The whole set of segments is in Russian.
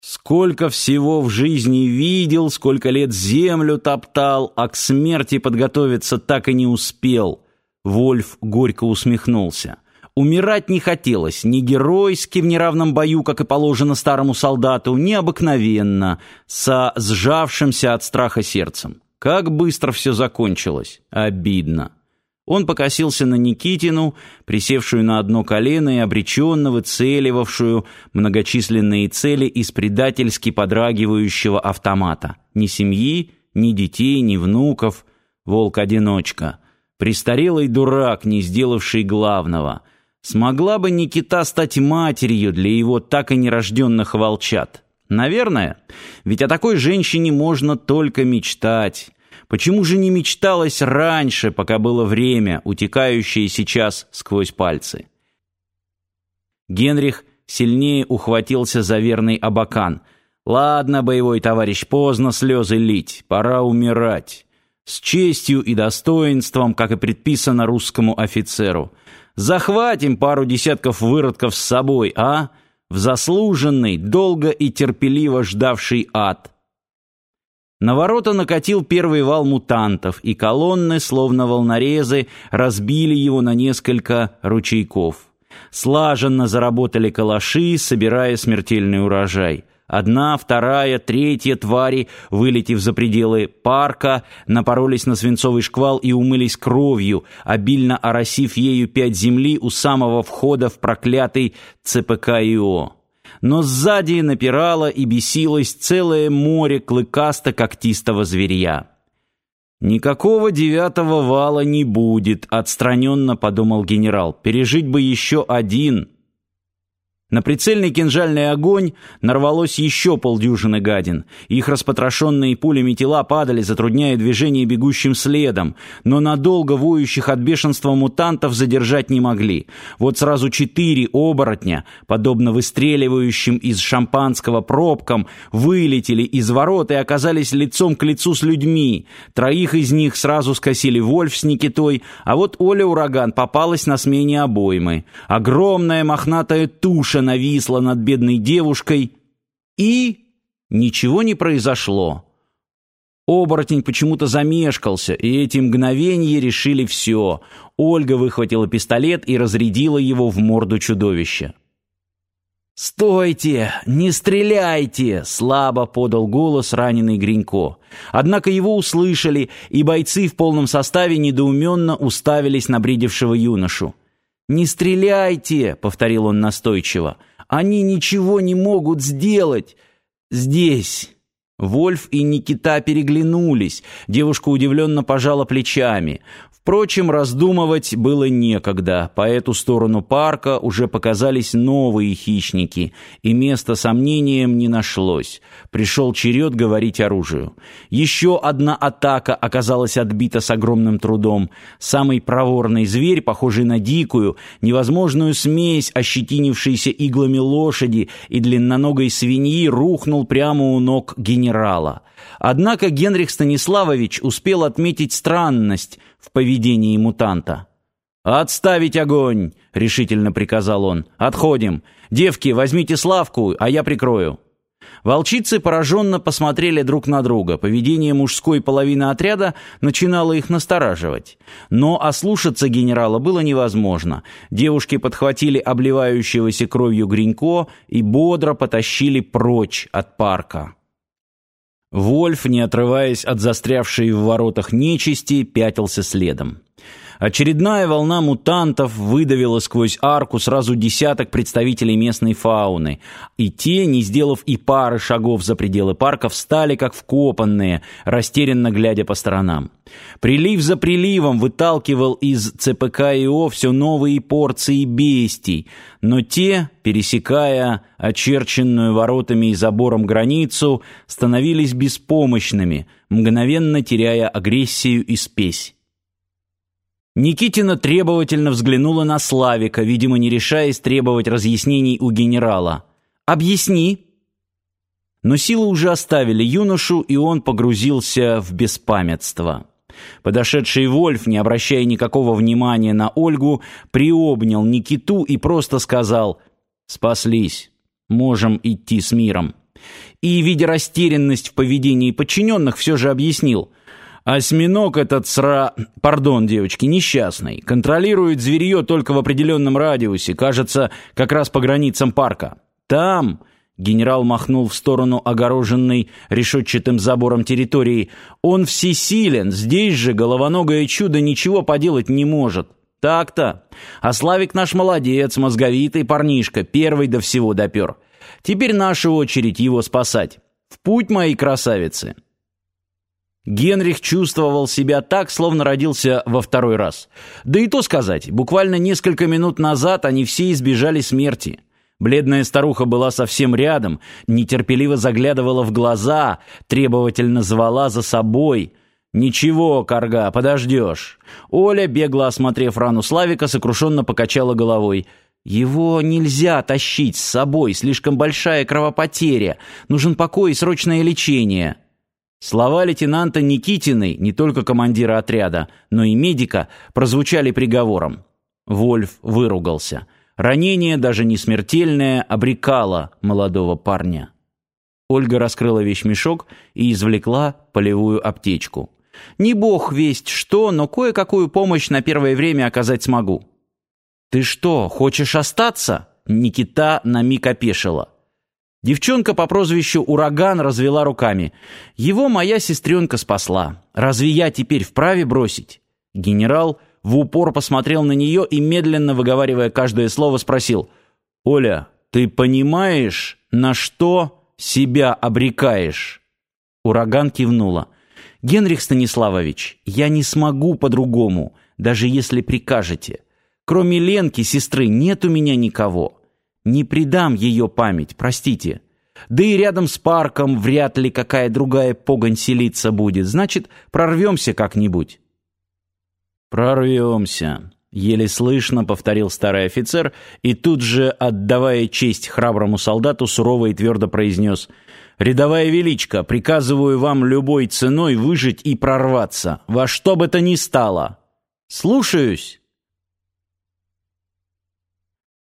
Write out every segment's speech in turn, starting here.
Сколько всего в жизни видел, сколько лет землю топтал, а к смерти подготовиться так и не успел. Вольф горько усмехнулся. Умирать не хотелось, ни геройски в неравном бою, как и положено старому солдату, ни обыкновенно, со сжавшимся от страха сердцем. Как быстро все закончилось. Обидно. Он покосился на Никитину, присевшую на одно колено и обреченно выцеливавшую многочисленные цели из предательски подрагивающего автомата. Ни семьи, ни детей, ни внуков. Волк-одиночка. Престарелый дурак, не сделавший главного. Смогла бы Никита стать матерью для его так и нерожденных волчат? Наверное. Ведь о такой женщине можно только мечтать. Почему же не мечталось раньше, пока было время, утекающее сейчас сквозь пальцы? Генрих сильнее ухватился за верный абакан. «Ладно, боевой товарищ, поздно слезы лить, пора умирать. С честью и достоинством, как и предписано русскому офицеру. Захватим пару десятков выродков с собой, а? В заслуженный, долго и терпеливо ждавший ад». На ворота накатил первый вал мутантов, и колонны, словно волнорезы, разбили его на несколько ручейков. Слаженно заработали калаши, собирая смертельный урожай. Одна, вторая, третья твари, вылетев за пределы парка, напоролись на свинцовый шквал и умылись кровью, обильно оросив ею пять земли у самого входа в проклятый ЦПК-ИО но сзади напирало и бесилось целое море клыкасто-когтистого зверья. «Никакого девятого вала не будет», — отстраненно подумал генерал. «Пережить бы еще один». На прицельный кинжальный огонь нарвалось еще полдюжины гадин. Их распотрошенные пулями тела падали, затрудняя движение бегущим следом, но надолго воющих от бешенства мутантов задержать не могли. Вот сразу четыре оборотня, подобно выстреливающим из шампанского пробкам, вылетели из ворот и оказались лицом к лицу с людьми. Троих из них сразу скосили Вольф с Никитой, а вот Оля Ураган попалась на смене обоймы. Огромная мохнатая туша Ксюша нависла над бедной девушкой, и ничего не произошло. Оборотень почему-то замешкался, и эти мгновения решили все. Ольга выхватила пистолет и разрядила его в морду чудовища. «Стойте! Не стреляйте!» — слабо подал голос раненый Гринько. Однако его услышали, и бойцы в полном составе недоуменно уставились на бредившего юношу. «Не стреляйте!» — повторил он настойчиво. «Они ничего не могут сделать! Здесь!» Вольф и Никита переглянулись. Девушка удивленно пожала плечами. Впрочем, раздумывать было некогда. По эту сторону парка уже показались новые хищники, и места сомнениям не нашлось. Пришел черед говорить оружию. Еще одна атака оказалась отбита с огромным трудом. Самый проворный зверь, похожий на дикую, невозможную смесь ощетинившейся иглами лошади и длинноногой свиньи, рухнул прямо у ног генерала. Однако Генрих Станиславович успел отметить странность в поведении мутанта. «Отставить огонь!» — решительно приказал он. «Отходим! Девки, возьмите Славку, а я прикрою!» Волчицы пораженно посмотрели друг на друга. Поведение мужской половины отряда начинало их настораживать. Но ослушаться генерала было невозможно. Девушки подхватили обливающегося кровью Гринько и бодро потащили прочь от парка. Вольф, не отрываясь от застрявшей в воротах нечисти, пятился следом. Очередная волна мутантов выдавила сквозь арку сразу десяток представителей местной фауны, и те, не сделав и пары шагов за пределы парка, встали как вкопанные, растерянно глядя по сторонам. Прилив за приливом выталкивал из ЦПК ИО все новые порции бестий, но те, пересекая очерченную воротами и забором границу, становились беспомощными, мгновенно теряя агрессию и спесь. Никитина требовательно взглянула на Славика, видимо, не решаясь требовать разъяснений у генерала. «Объясни!» Но силы уже оставили юношу, и он погрузился в беспамятство. Подошедший Вольф, не обращая никакого внимания на Ольгу, приобнял Никиту и просто сказал «Спаслись, можем идти с миром». и, видя растерянность в поведении подчиненных, все же объяснил. Осьминог этот сра... Пардон, девочки, несчастный. Контролирует зверье только в определенном радиусе, кажется, как раз по границам парка. Там... Генерал махнул в сторону огороженной решетчатым забором территории. «Он всесилен, здесь же головоногое чудо ничего поделать не может. Так-то. А Славик наш молодец, мозговитый парнишка, первый до всего допер. Теперь наша очередь его спасать. В путь, мои красавицы!» Генрих чувствовал себя так, словно родился во второй раз. Да и то сказать, буквально несколько минут назад они все избежали смерти. Бледная старуха была совсем рядом, нетерпеливо заглядывала в глаза, требовательно звала за собой. «Ничего, Карга, подождешь». Оля, бегло осмотрев рану Славика, сокрушенно покачала головой. «Его нельзя тащить с собой, слишком большая кровопотеря. Нужен покой и срочное лечение». Слова лейтенанта Никитиной, не только командира отряда, но и медика, прозвучали приговором. Вольф выругался. Ранение, даже не смертельное, обрекало молодого парня. Ольга раскрыла вещмешок и извлекла полевую аптечку. «Не бог весть что, но кое-какую помощь на первое время оказать смогу». «Ты что, хочешь остаться?» Никита на миг опешила. Девчонка по прозвищу Ураган развела руками. «Его моя сестренка спасла. Разве я теперь вправе бросить?» Генерал в упор посмотрел на нее и, медленно выговаривая каждое слово, спросил, «Оля, ты понимаешь, на что себя обрекаешь?» Ураган кивнула. «Генрих Станиславович, я не смогу по-другому, даже если прикажете. Кроме Ленки, сестры, нет у меня никого. Не предам ее память, простите. Да и рядом с парком вряд ли какая другая погонь селиться будет, значит, прорвемся как-нибудь». «Прорвемся», — еле слышно повторил старый офицер и тут же, отдавая честь храброму солдату, сурово и твердо произнес «Рядовая величка, приказываю вам любой ценой выжить и прорваться, во что бы то ни стало». «Слушаюсь».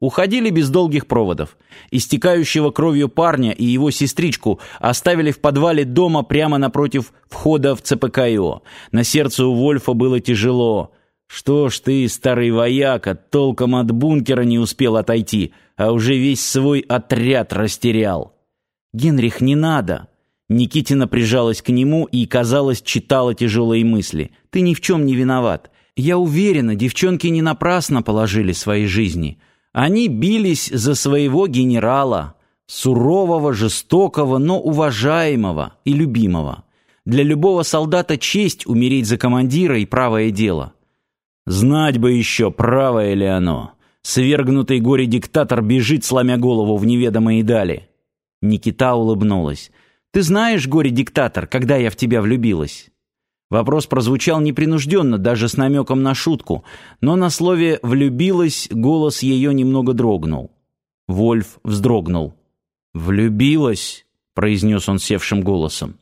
Уходили без долгих проводов. Истекающего кровью парня и его сестричку оставили в подвале дома прямо напротив входа в ЦПКИО. На сердце у Вольфа было тяжело. Что ж ты, старый вояка, толком от бункера не успел отойти, а уже весь свой отряд растерял. Генрих, не надо. Никитина прижалась к нему и, казалось, читала тяжелые мысли. Ты ни в чем не виноват. Я уверена, девчонки не напрасно положили свои жизни. Они бились за своего генерала, сурового, жестокого, но уважаемого и любимого. Для любого солдата честь умереть за командира и правое дело. Знать бы еще, правое ли оно. Свергнутый горе-диктатор бежит, сломя голову в неведомые дали. Никита улыбнулась. «Ты знаешь, горе-диктатор, когда я в тебя влюбилась?» Вопрос прозвучал непринужденно, даже с намеком на шутку, но на слове «влюбилась» голос ее немного дрогнул. Вольф вздрогнул. «Влюбилась?» — произнес он севшим голосом.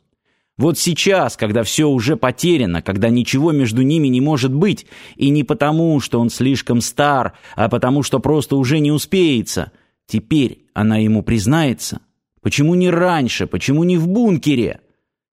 «Вот сейчас, когда все уже потеряно, когда ничего между ними не может быть, и не потому, что он слишком стар, а потому, что просто уже не успеется, теперь она ему признается. Почему не раньше, почему не в бункере?»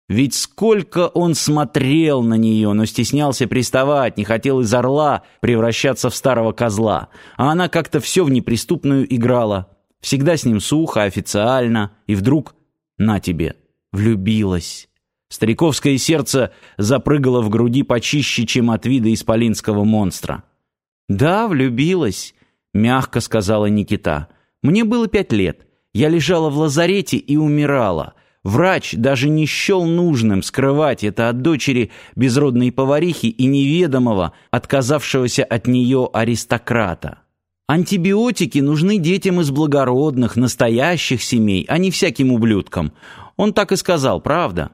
Ведь сколько он смотрел на нее, но стеснялся приставать, не хотел из орла превращаться в старого козла. А она как-то все в неприступную играла. Всегда с ним сухо, официально. И вдруг, на тебе, влюбилась. Стариковское сердце запрыгало в груди почище, чем от вида исполинского монстра. «Да, влюбилась», — мягко сказала Никита. «Мне было пять лет. Я лежала в лазарете и умирала». Врач даже не счел нужным скрывать это от дочери безродной поварихи и неведомого, отказавшегося от нее аристократа. Антибиотики нужны детям из благородных, настоящих семей, а не всяким ублюдкам. Он так и сказал, правда?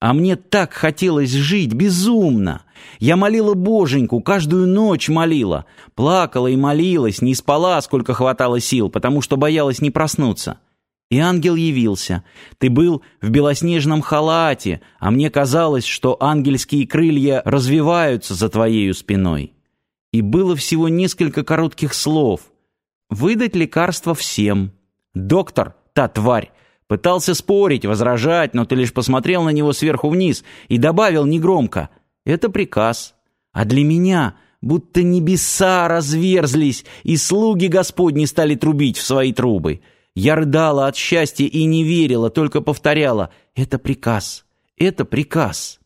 А мне так хотелось жить, безумно. Я молила Боженьку, каждую ночь молила. Плакала и молилась, не спала, сколько хватало сил, потому что боялась не проснуться. И ангел явился. Ты был в белоснежном халате, а мне казалось, что ангельские крылья развиваются за твоей спиной. И было всего несколько коротких слов. Выдать лекарство всем. Доктор, та тварь, пытался спорить, возражать, но ты лишь посмотрел на него сверху вниз и добавил негромко: "Это приказ". А для меня будто небеса разверзлись, и слуги Господни стали трубить в свои трубы. Я рыдала от счастья и не верила, только повторяла «это приказ, это приказ».